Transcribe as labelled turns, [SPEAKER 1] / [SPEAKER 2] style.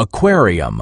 [SPEAKER 1] aquarium.